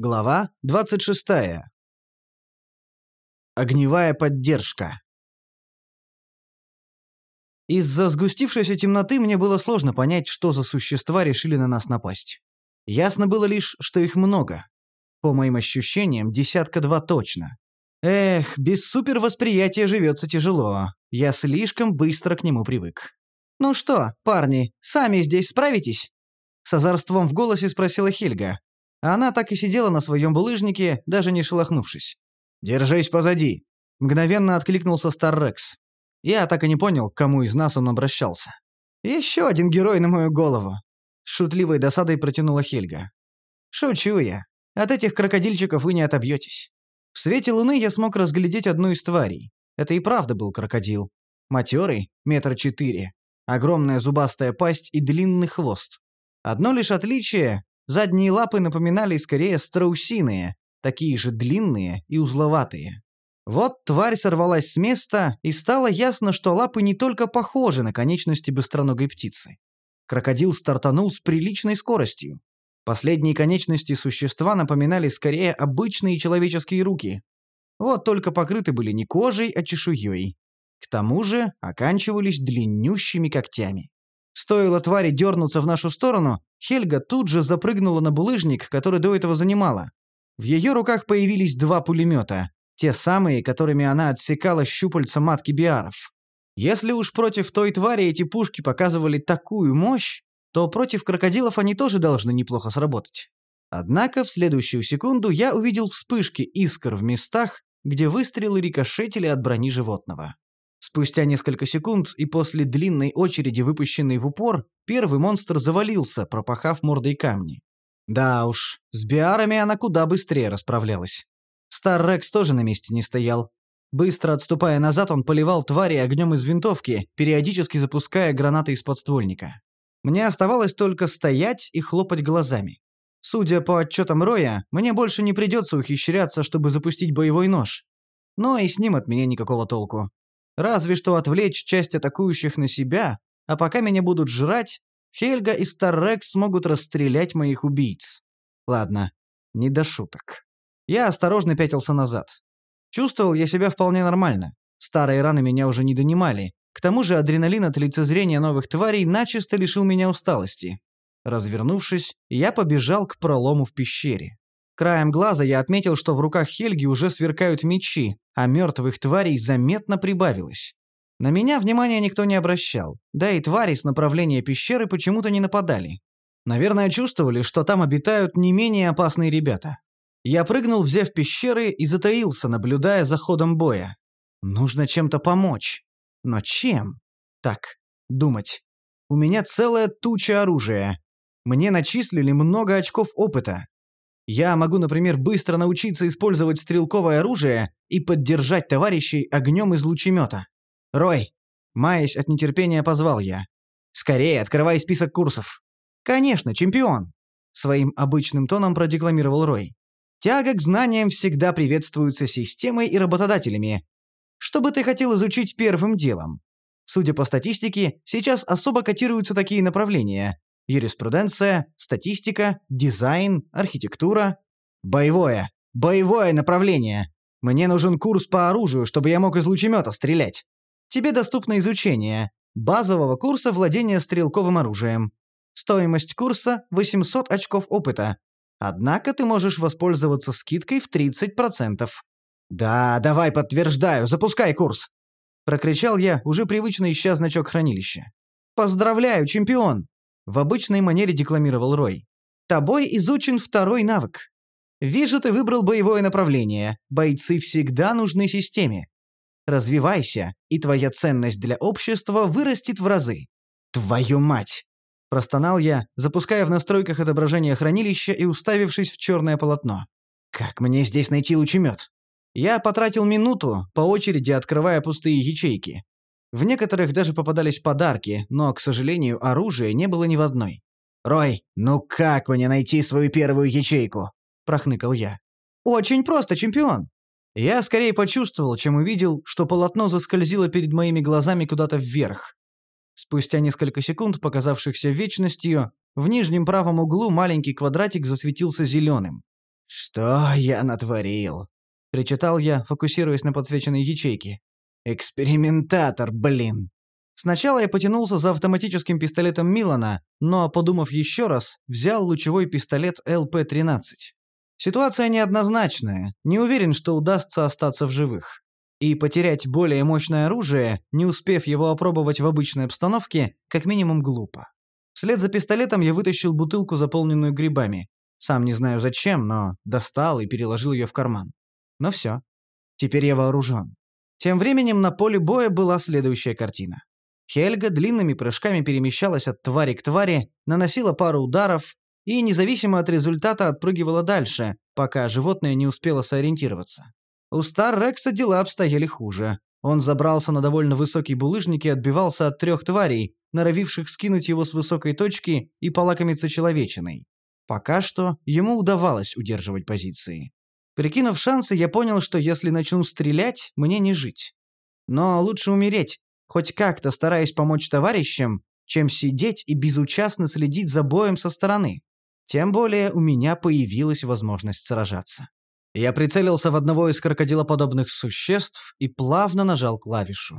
Глава 26. Огневая поддержка. Из-за сгустившейся темноты мне было сложно понять, что за существа решили на нас напасть. Ясно было лишь, что их много. По моим ощущениям, десятка-два точно. Эх, без супервосприятия живется тяжело. Я слишком быстро к нему привык. «Ну что, парни, сами здесь справитесь?» С озорством в голосе спросила Хельга, а она так и сидела на своем булыжнике, даже не шелохнувшись. «Держись позади!» Мгновенно откликнулся Старрекс. Я так и не понял, к кому из нас он обращался. «Еще один герой на мою голову!» С шутливой досадой протянула Хельга. «Шучу я. От этих крокодильчиков вы не отобьетесь». В свете луны я смог разглядеть одну из тварей. Это и правда был крокодил. Матерый, метр четыре. Огромная зубастая пасть и длинный хвост. Одно лишь отличие Задние лапы напоминали скорее страусиные, такие же длинные и узловатые. Вот тварь сорвалась с места, и стало ясно, что лапы не только похожи на конечности быстроногой птицы. Крокодил стартанул с приличной скоростью. Последние конечности существа напоминали скорее обычные человеческие руки. Вот только покрыты были не кожей, а чешуей. К тому же оканчивались длиннющими когтями. Стоило твари дернуться в нашу сторону, Хельга тут же запрыгнула на булыжник, который до этого занимала. В ее руках появились два пулемета, те самые, которыми она отсекала щупальца матки биаров. Если уж против той твари эти пушки показывали такую мощь, то против крокодилов они тоже должны неплохо сработать. Однако в следующую секунду я увидел вспышки искр в местах, где выстрелы рикошетили от брони животного. Спустя несколько секунд и после длинной очереди, выпущенной в упор, первый монстр завалился, пропахав мордой камни. Да уж, с биарами она куда быстрее расправлялась. Стар Рекс тоже на месте не стоял. Быстро отступая назад, он поливал твари огнем из винтовки, периодически запуская гранаты из подствольника. Мне оставалось только стоять и хлопать глазами. Судя по отчетам Роя, мне больше не придется ухищряться, чтобы запустить боевой нож. Но и с ним от меня никакого толку. Разве что отвлечь часть атакующих на себя, а пока меня будут жрать, Хельга и Старрекс смогут расстрелять моих убийц. Ладно, не до шуток. Я осторожно пятился назад. Чувствовал я себя вполне нормально. Старые раны меня уже не донимали. К тому же адреналин от лицезрения новых тварей начисто лишил меня усталости. Развернувшись, я побежал к пролому в пещере. Краем глаза я отметил, что в руках Хельги уже сверкают мечи, а мертвых тварей заметно прибавилось. На меня внимания никто не обращал, да и твари с направления пещеры почему-то не нападали. Наверное, чувствовали, что там обитают не менее опасные ребята. Я прыгнул, взяв пещеры, и затаился, наблюдая за ходом боя. Нужно чем-то помочь. Но чем? Так, думать. У меня целая туча оружия. Мне начислили много очков опыта. Я могу, например, быстро научиться использовать стрелковое оружие и поддержать товарищей огнем из лучемета. Рой, маясь от нетерпения, позвал я. Скорее, открывай список курсов. Конечно, чемпион. Своим обычным тоном продекламировал Рой. Тяга к знаниям всегда приветствуется системой и работодателями. Что бы ты хотел изучить первым делом? Судя по статистике, сейчас особо котируются такие направления юриспруденция, статистика, дизайн, архитектура. Боевое. Боевое направление. Мне нужен курс по оружию, чтобы я мог из лучемета стрелять. Тебе доступно изучение базового курса владения стрелковым оружием. Стоимость курса – 800 очков опыта. Однако ты можешь воспользоваться скидкой в 30%. «Да, давай подтверждаю, запускай курс!» Прокричал я, уже привычно ища значок хранилища. «Поздравляю, чемпион! В обычной манере декламировал Рой. «Тобой изучен второй навык. Вижу, ты выбрал боевое направление. Бойцы всегда нужны системе. Развивайся, и твоя ценность для общества вырастет в разы. Твою мать!» Простонал я, запуская в настройках отображение хранилища и уставившись в черное полотно. «Как мне здесь найти лучемет?» Я потратил минуту, по очереди открывая пустые ячейки. В некоторых даже попадались подарки, но, к сожалению, оружия не было ни в одной. «Рой, ну как мне найти свою первую ячейку?» – прохныкал я. «Очень просто, чемпион!» Я скорее почувствовал, чем увидел, что полотно заскользило перед моими глазами куда-то вверх. Спустя несколько секунд, показавшихся вечностью, в нижнем правом углу маленький квадратик засветился зеленым. «Что я натворил?» — причитал я, фокусируясь на подсвеченной ячейке. «Экспериментатор, блин!» Сначала я потянулся за автоматическим пистолетом Милана, но, подумав еще раз, взял лучевой пистолет ЛП-13. Ситуация неоднозначная, не уверен, что удастся остаться в живых. И потерять более мощное оружие, не успев его опробовать в обычной обстановке, как минимум глупо. Вслед за пистолетом я вытащил бутылку, заполненную грибами. Сам не знаю зачем, но достал и переложил ее в карман. Ну все. Теперь я вооружен. Тем временем на поле боя была следующая картина. Хельга длинными прыжками перемещалась от твари к твари, наносила пару ударов и, независимо от результата, отпрыгивала дальше, пока животное не успело сориентироваться. У Стар Рекса дела обстояли хуже. Он забрался на довольно высокий булыжник и отбивался от трех тварей, норовивших скинуть его с высокой точки и полакомиться человечиной. Пока что ему удавалось удерживать позиции. Прикинув шансы, я понял, что если начну стрелять, мне не жить. Но лучше умереть, хоть как-то стараясь помочь товарищам, чем сидеть и безучастно следить за боем со стороны. Тем более у меня появилась возможность сражаться. Я прицелился в одного из крокодилоподобных существ и плавно нажал клавишу.